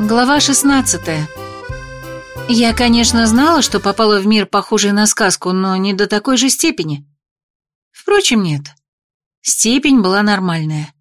Глава 16 Я, конечно, знала, что попала в мир, похожий на сказку, но не до такой же степени. Впрочем, нет. Степень была нормальная.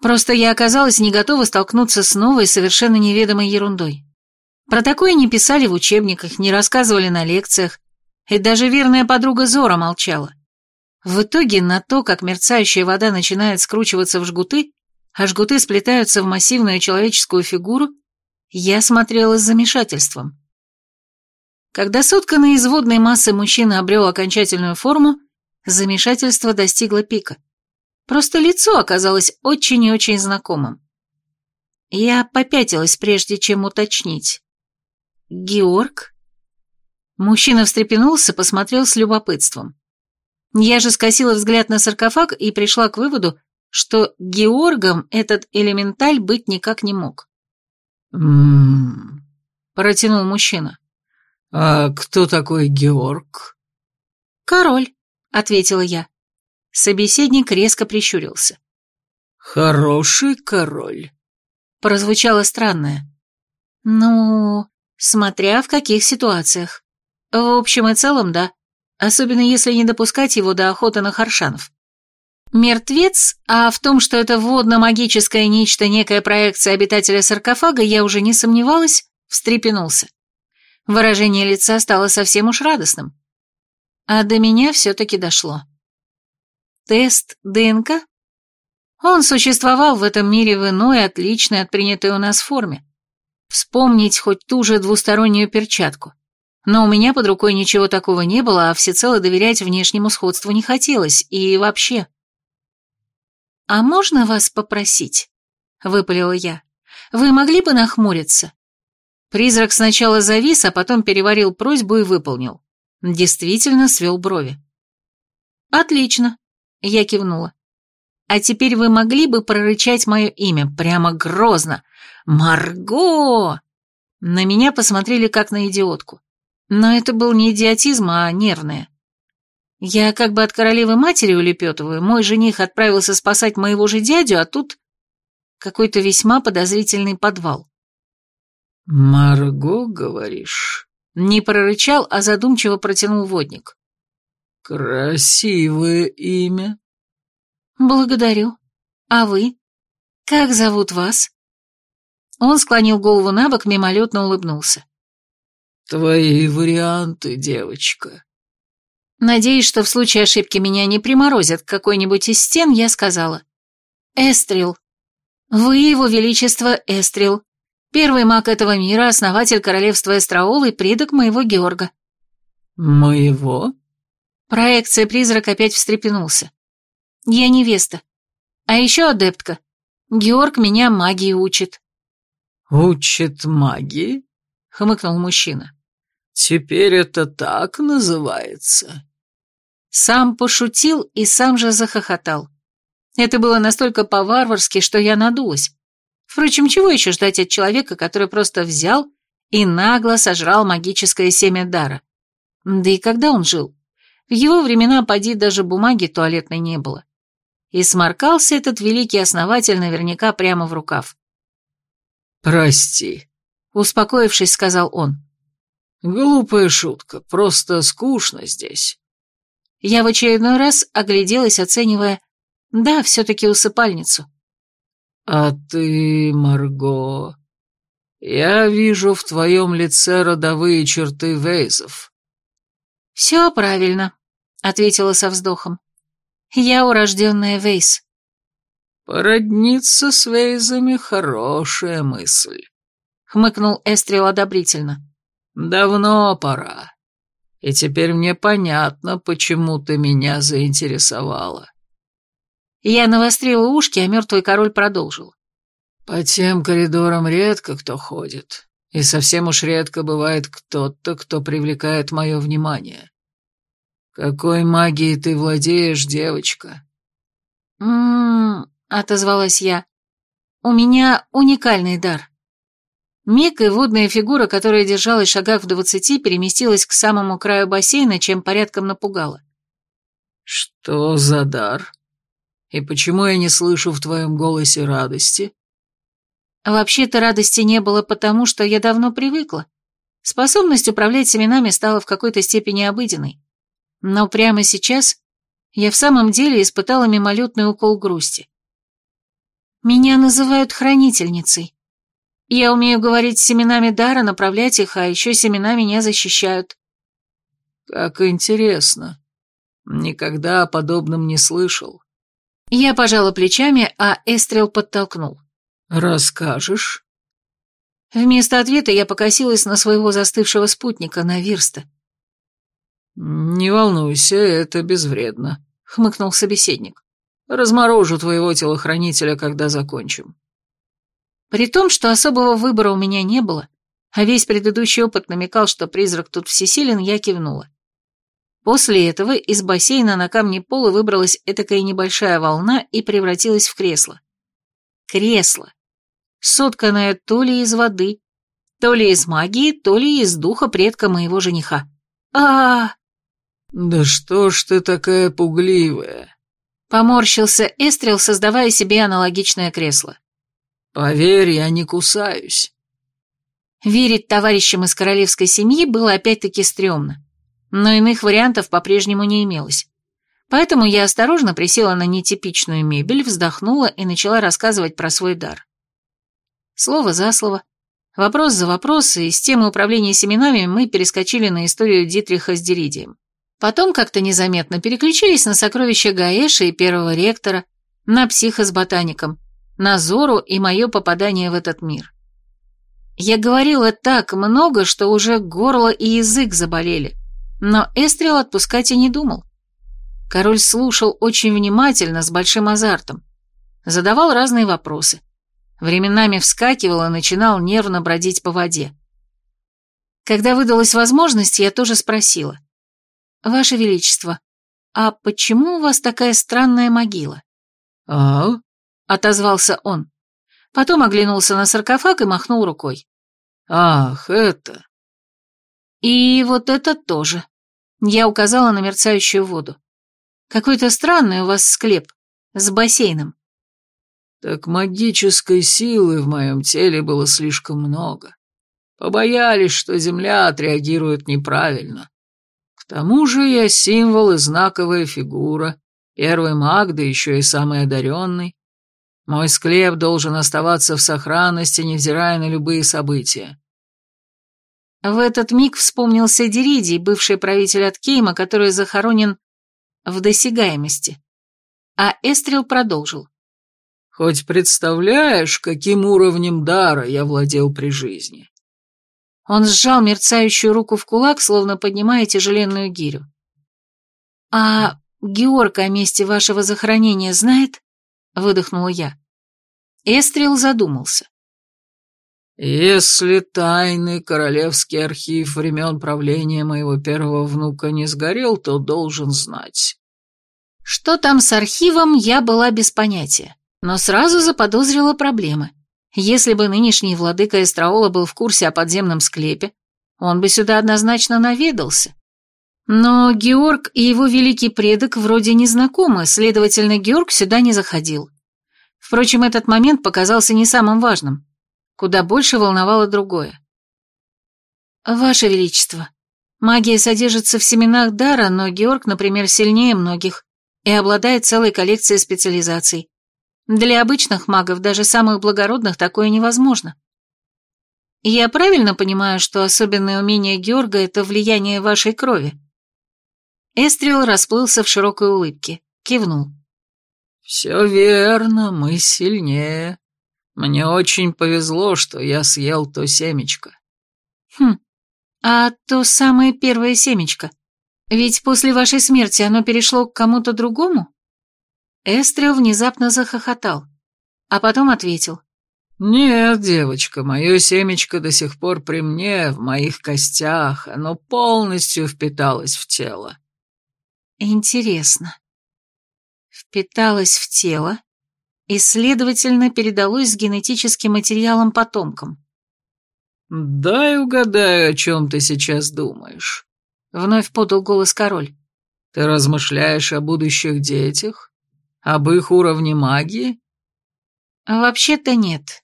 Просто я оказалась не готова столкнуться с новой, совершенно неведомой ерундой. Про такое не писали в учебниках, не рассказывали на лекциях, и даже верная подруга Зора молчала. В итоге на то, как мерцающая вода начинает скручиваться в жгуты, а жгуты сплетаются в массивную человеческую фигуру, я смотрела с замешательством. Когда сотканный из водной массы мужчина обрел окончательную форму, замешательство достигло пика. Просто лицо оказалось очень и очень знакомым. Я попятилась, прежде чем уточнить. «Георг?» Мужчина встрепенулся, посмотрел с любопытством. Я же скосила взгляд на саркофаг и пришла к выводу, что Георгом этот элементаль быть никак не мог. «М-м-м», протянул мужчина. «А кто такой Георг?» «Король», — ответила я. Собеседник резко прищурился. «Хороший король», — прозвучало странное. «Ну, смотря в каких ситуациях. В общем и целом, да особенно если не допускать его до охоты на харшанов. Мертвец, а в том, что это водно-магическое нечто, некая проекция обитателя саркофага, я уже не сомневалась, встрепенулся. Выражение лица стало совсем уж радостным. А до меня все-таки дошло. Тест ДНК? Он существовал в этом мире в иной, отличной от принятой у нас форме. Вспомнить хоть ту же двустороннюю перчатку. Но у меня под рукой ничего такого не было, а всецело доверять внешнему сходству не хотелось, и вообще. «А можно вас попросить?» — выпалила я. «Вы могли бы нахмуриться?» Призрак сначала завис, а потом переварил просьбу и выполнил. Действительно свел брови. «Отлично», — я кивнула. «А теперь вы могли бы прорычать мое имя прямо грозно? Марго!» На меня посмотрели как на идиотку. Но это был не идиотизм, а нервное. Я как бы от королевы матери улепетываю, мой жених отправился спасать моего же дядю, а тут какой-то весьма подозрительный подвал. «Марго, говоришь?» Не прорычал, а задумчиво протянул водник. «Красивое имя». «Благодарю. А вы? Как зовут вас?» Он склонил голову на бок, мимолетно улыбнулся. «Твои варианты, девочка». Надеюсь, что в случае ошибки меня не приморозят к какой-нибудь из стен, я сказала. «Эстрил. Вы, его величество, Эстрил. Первый маг этого мира, основатель королевства Эстраол и предок моего Георга». «Моего?» Проекция призрак опять встрепенулся. «Я невеста. А еще адептка. Георг меня магии учит». «Учит магии?» — хмыкнул мужчина. «Теперь это так называется?» Сам пошутил и сам же захохотал. Это было настолько по-варварски, что я надулась. Впрочем, чего еще ждать от человека, который просто взял и нагло сожрал магическое семя дара? Да и когда он жил? В его времена, поди, даже бумаги туалетной не было. И сморкался этот великий основатель наверняка прямо в рукав. «Прости», — успокоившись, сказал он. Глупая шутка, просто скучно здесь. Я в очередной раз огляделась, оценивая, да, все-таки усыпальницу. А ты, Марго, я вижу в твоем лице родовые черты Вейзов. Все правильно, ответила со вздохом. Я урожденная Вейс. Породниться с Вейзами — хорошая мысль, хмыкнул Эстрил одобрительно. Давно пора. И теперь мне понятно, почему ты меня заинтересовала. Я навострила ушки, а мертвый король продолжил. По тем коридорам редко кто ходит, и совсем уж редко бывает кто-то, кто привлекает мое внимание. Какой магией ты владеешь, девочка? «М-м-м», отозвалась я. «У меня уникальный дар. Миг и водная фигура, которая держалась в шагах в двадцати, переместилась к самому краю бассейна, чем порядком напугала. «Что за дар? И почему я не слышу в твоем голосе радости?» Вообще-то радости не было потому, что я давно привыкла. Способность управлять семенами стала в какой-то степени обыденной. Но прямо сейчас я в самом деле испытала мимолетный укол грусти. Меня называют хранительницей. Я умею говорить с семенами дара, направлять их, а еще семена меня защищают. Как интересно. Никогда о подобном не слышал. Я пожала плечами, а Эстрел подтолкнул. Расскажешь? Вместо ответа я покосилась на своего застывшего спутника, на Вирста. «Не волнуйся, это безвредно», — хмыкнул собеседник. «Разморожу твоего телохранителя, когда закончим». При том, что особого выбора у меня не было, а весь предыдущий опыт намекал, что призрак тут всесилен, я кивнула. После этого из бассейна на камне пола выбралась этакая небольшая волна и превратилась в кресло. Кресло. Сотканное то ли из воды, то ли из магии, то ли из духа предка моего жениха. а, -а, -а «Да что ж ты такая пугливая?» Поморщился Эстрел, создавая себе аналогичное кресло. «Поверь, я не кусаюсь». Верить товарищам из королевской семьи было опять-таки стрёмно, но иных вариантов по-прежнему не имелось. Поэтому я осторожно присела на нетипичную мебель, вздохнула и начала рассказывать про свой дар. Слово за слово, вопрос за вопрос, и с темы управления семенами мы перескочили на историю Дитриха с Деридием. Потом как-то незаметно переключились на сокровища Гаэша и первого ректора, на психа с ботаником, на Зору и мое попадание в этот мир. Я говорила так много, что уже горло и язык заболели, но Эстрел отпускать и не думал. Король слушал очень внимательно, с большим азартом. Задавал разные вопросы. Временами вскакивал и начинал нервно бродить по воде. Когда выдалась возможность, я тоже спросила. «Ваше Величество, а почему у вас такая странная могила?» «А?» — отозвался он. Потом оглянулся на саркофаг и махнул рукой. «Ах, это...» «И вот это тоже». Я указала на мерцающую воду. «Какой-то странный у вас склеп. С бассейном». «Так магической силы в моем теле было слишком много. Побоялись, что Земля отреагирует неправильно. К тому же я символ и знаковая фигура, первый маг, да еще и самый одаренный. Мой склеп должен оставаться в сохранности, невзирая на любые события. В этот миг вспомнился Деридий, бывший правитель от Кейма, который захоронен в досягаемости. А Эстрел продолжил. «Хоть представляешь, каким уровнем дара я владел при жизни?» Он сжал мерцающую руку в кулак, словно поднимая тяжеленную гирю. «А Георг о месте вашего захоронения знает?» — выдохнула я. Эстрел задумался. «Если тайный королевский архив времен правления моего первого внука не сгорел, то должен знать». Что там с архивом, я была без понятия, но сразу заподозрила проблемы. Если бы нынешний владыка Эстраола был в курсе о подземном склепе, он бы сюда однозначно наведался. Но Георг и его великий предок вроде не знакомы, следовательно, Георг сюда не заходил. Впрочем, этот момент показался не самым важным. Куда больше волновало другое. «Ваше Величество, магия содержится в семенах дара, но Георг, например, сильнее многих и обладает целой коллекцией специализаций. Для обычных магов, даже самых благородных, такое невозможно. Я правильно понимаю, что особенное умение Георга — это влияние вашей крови?» Эстрил расплылся в широкой улыбке, кивнул. «Все верно, мы сильнее. Мне очень повезло, что я съел то семечко». «Хм, а то самое первое семечко? Ведь после вашей смерти оно перешло к кому-то другому?» Эстрил внезапно захохотал, а потом ответил. «Нет, девочка, мое семечко до сих пор при мне, в моих костях, оно полностью впиталось в тело». «Интересно. Впиталось в тело и, следовательно, передалось с генетическим материалом потомкам». «Дай угадаю, о чем ты сейчас думаешь», — вновь подал голос король. «Ты размышляешь о будущих детях?» Об их уровне магии? Вообще-то нет.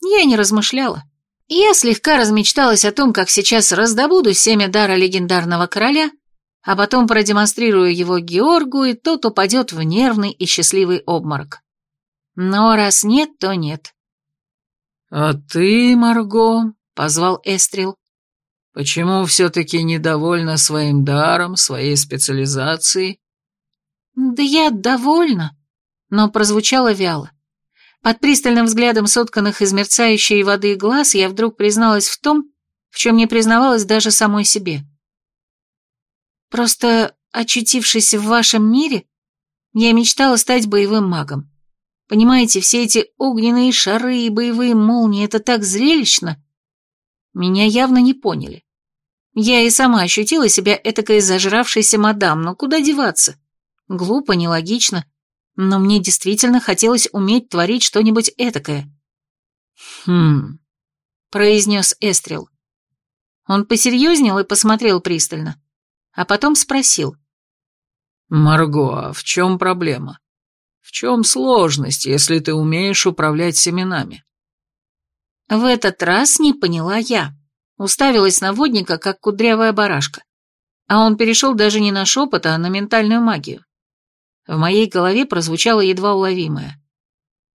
Я не размышляла. Я слегка размечталась о том, как сейчас раздобуду семя дара легендарного короля, а потом продемонстрирую его Георгу, и тот упадет в нервный и счастливый обморок. Но раз нет, то нет. «А ты, Марго», — позвал Эстрил, — «почему все-таки недовольна своим даром, своей специализацией?» «Да я довольна», но прозвучало вяло. Под пристальным взглядом сотканных из мерцающей воды глаз я вдруг призналась в том, в чем не признавалась даже самой себе. Просто, очутившись в вашем мире, я мечтала стать боевым магом. Понимаете, все эти огненные шары и боевые молнии — это так зрелищно. Меня явно не поняли. Я и сама ощутила себя этакой зажравшейся мадам, но куда деваться? Глупо, нелогично, но мне действительно хотелось уметь творить что-нибудь этакое. «Хм...» — произнес Эстрел. Он посерьезнел и посмотрел пристально а потом спросил. «Марго, а в чем проблема? В чем сложность, если ты умеешь управлять семенами?» В этот раз не поняла я. Уставилась на водника, как кудрявая барашка. А он перешел даже не на шепот, а на ментальную магию. В моей голове прозвучало едва уловимое.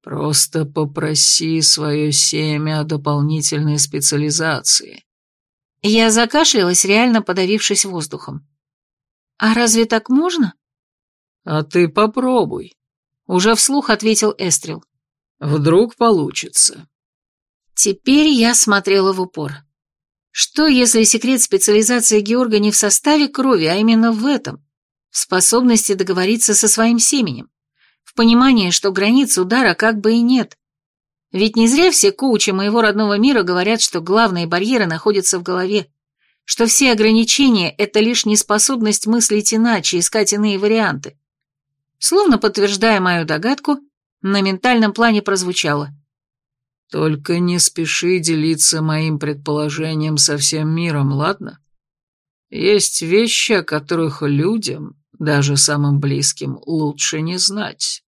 «Просто попроси свое семя о дополнительной специализации. Я закашлялась, реально подавившись воздухом. «А разве так можно?» «А ты попробуй», — уже вслух ответил Эстрел. «Вдруг получится». Теперь я смотрела в упор. Что, если секрет специализации Георга не в составе крови, а именно в этом? В способности договориться со своим семенем? В понимании, что границ удара как бы и нет? Ведь не зря все коучи моего родного мира говорят, что главные барьеры находятся в голове, что все ограничения – это лишь неспособность мыслить иначе, искать иные варианты. Словно подтверждая мою догадку, на ментальном плане прозвучало. «Только не спеши делиться моим предположением со всем миром, ладно? Есть вещи, о которых людям, даже самым близким, лучше не знать».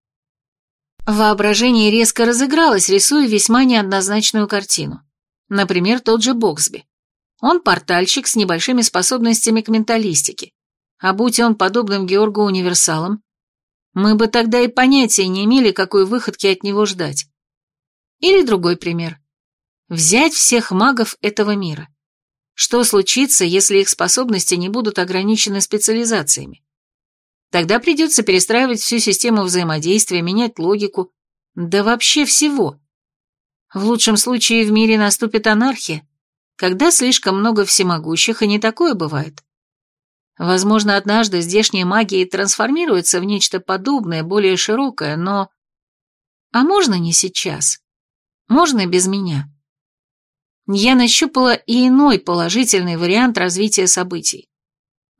Воображение резко разыгралось, рисуя весьма неоднозначную картину. Например, тот же Боксби. Он портальщик с небольшими способностями к менталистике. А будь он подобным Георгу Универсалом, мы бы тогда и понятия не имели, какой выходки от него ждать. Или другой пример. Взять всех магов этого мира. Что случится, если их способности не будут ограничены специализациями? Тогда придется перестраивать всю систему взаимодействия, менять логику, да вообще всего. В лучшем случае в мире наступит анархия, когда слишком много всемогущих, и не такое бывает. Возможно, однажды здешняя магия трансформируется в нечто подобное, более широкое, но... А можно не сейчас? Можно без меня? Я нащупала и иной положительный вариант развития событий.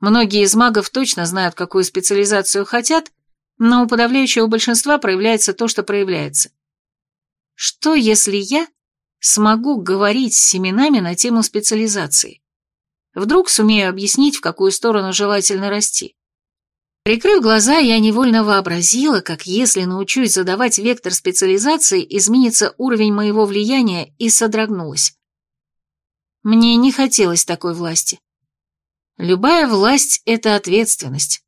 Многие из магов точно знают, какую специализацию хотят, но у подавляющего большинства проявляется то, что проявляется. Что, если я смогу говорить с семенами на тему специализации? Вдруг сумею объяснить, в какую сторону желательно расти. Прикрыв глаза, я невольно вообразила, как если научусь задавать вектор специализации, изменится уровень моего влияния и содрогнулась. Мне не хотелось такой власти. Любая власть — это ответственность.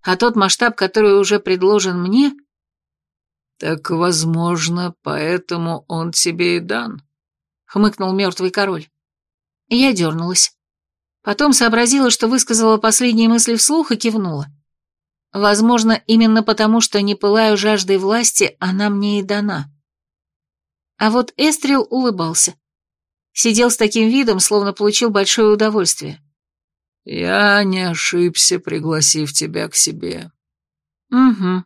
А тот масштаб, который уже предложен мне... Так, возможно, поэтому он тебе и дан, — хмыкнул мертвый король. Я дернулась. Потом сообразила, что высказала последние мысли вслух и кивнула. Возможно, именно потому, что не пылаю жаждой власти, она мне и дана. А вот Эстрел улыбался. Сидел с таким видом, словно получил большое удовольствие. Я не ошибся, пригласив тебя к себе. Угу.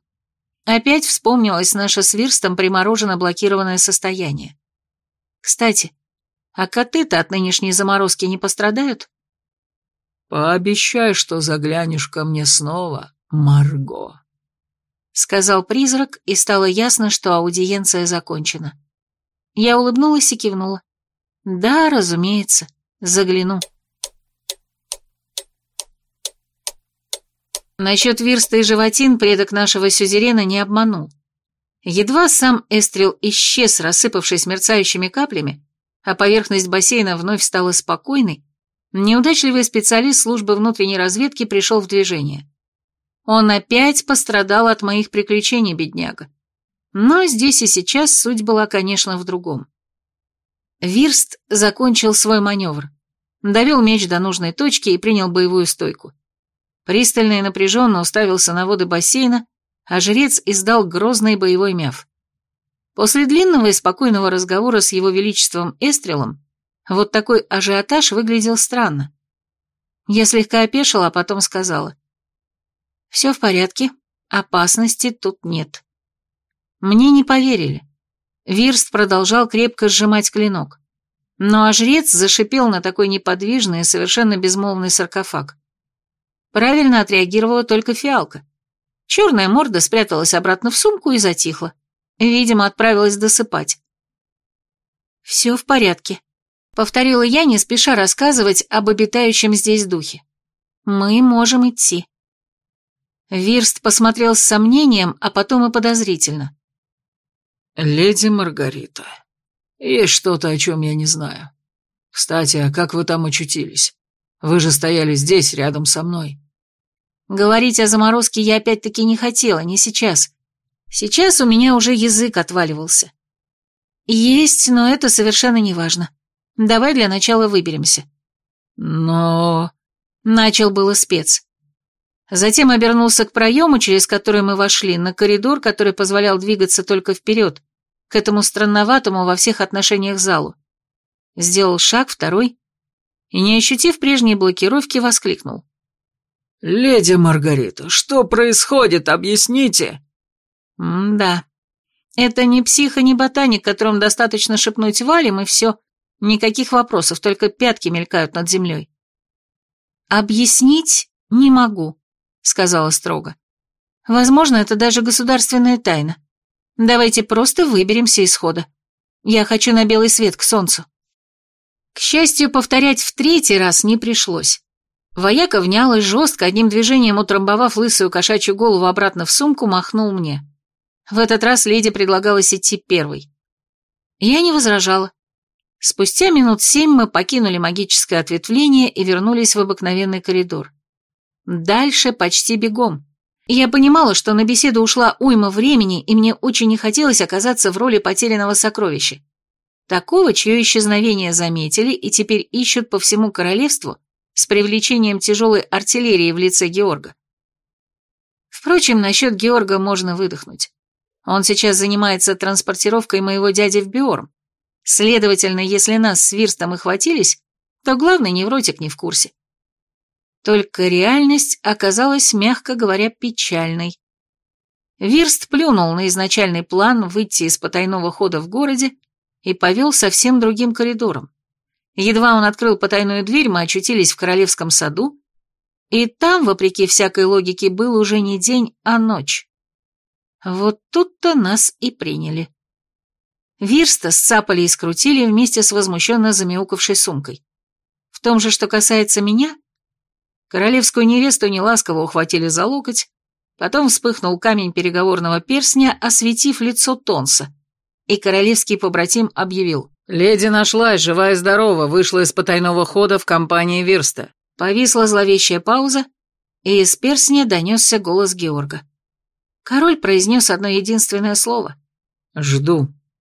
Опять вспомнилось наше с Вирстом приморожено-блокированное состояние. Кстати, а коты-то от нынешней заморозки не пострадают? Пообещай, что заглянешь ко мне снова, Марго. Сказал призрак, и стало ясно, что аудиенция закончена. Я улыбнулась и кивнула. Да, разумеется, загляну. Насчет Вирста и животин предок нашего сюзерена не обманул. Едва сам Эстрел исчез, рассыпавшись мерцающими каплями, а поверхность бассейна вновь стала спокойной, неудачливый специалист службы внутренней разведки пришел в движение. Он опять пострадал от моих приключений, бедняга. Но здесь и сейчас суть была, конечно, в другом. Вирст закончил свой маневр, довел меч до нужной точки и принял боевую стойку. Пристально и напряженно уставился на воды бассейна, а жрец издал грозный боевой мяв. После длинного и спокойного разговора с его величеством Эстрелом, вот такой ажиотаж выглядел странно. Я слегка опешила, а потом сказала. «Все в порядке, опасности тут нет». Мне не поверили. Вирст продолжал крепко сжимать клинок. Ну а жрец зашипел на такой неподвижный и совершенно безмолвный саркофаг. Правильно отреагировала только фиалка. Черная морда спряталась обратно в сумку и затихла. Видимо, отправилась досыпать. «Все в порядке», — повторила я, не спеша рассказывать об обитающем здесь духе. «Мы можем идти». Вирст посмотрел с сомнением, а потом и подозрительно. «Леди Маргарита, есть что-то, о чем я не знаю. Кстати, а как вы там очутились? Вы же стояли здесь, рядом со мной». Говорить о заморозке я опять-таки не хотела, не сейчас. Сейчас у меня уже язык отваливался. Есть, но это совершенно не важно. Давай для начала выберемся. Но... Начал было спец. Затем обернулся к проему, через который мы вошли, на коридор, который позволял двигаться только вперед, к этому странноватому во всех отношениях залу. Сделал шаг, второй, и, не ощутив прежней блокировки, воскликнул. «Леди Маргарита, что происходит? Объясните!» «Да, это не псих и не ботаник, которым достаточно шепнуть валим, и все. Никаких вопросов, только пятки мелькают над землей». «Объяснить не могу», сказала строго. Возможно, это даже государственная тайна. Давайте просто выберемся из хода. Я хочу на белый свет к солнцу. К счастью, повторять в третий раз не пришлось. Вояка внял и жестко, одним движением утрамбовав лысую кошачью голову обратно в сумку, махнул мне. В этот раз леди предлагалось идти первой. Я не возражала. Спустя минут семь мы покинули магическое ответвление и вернулись в обыкновенный коридор. Дальше почти бегом. Я понимала, что на беседу ушла уйма времени, и мне очень не хотелось оказаться в роли потерянного сокровища. Такого, чье исчезновение заметили и теперь ищут по всему королевству с привлечением тяжелой артиллерии в лице Георга. Впрочем, насчет Георга можно выдохнуть. Он сейчас занимается транспортировкой моего дяди в Биорм. Следовательно, если нас с Вирстом и хватились, то главный невротик не в курсе. Только реальность оказалась, мягко говоря, печальной. Вирст плюнул на изначальный план выйти из потайного хода в городе и повел совсем другим коридором. Едва он открыл потайную дверь, мы очутились в королевском саду, и там, вопреки всякой логике, был уже не день, а ночь. Вот тут-то нас и приняли. Вирста сцапали и скрутили вместе с возмущенно замяукавшей сумкой. В том же, что касается меня, Королевскую невесту неласково ухватили за локоть, потом вспыхнул камень переговорного перстня, осветив лицо Тонса, и королевский побратим объявил. «Леди нашлась, живая и здорова, вышла из потайного хода в компании Вирста». Повисла зловещая пауза, и из перстня донесся голос Георга. Король произнес одно единственное слово. «Жду».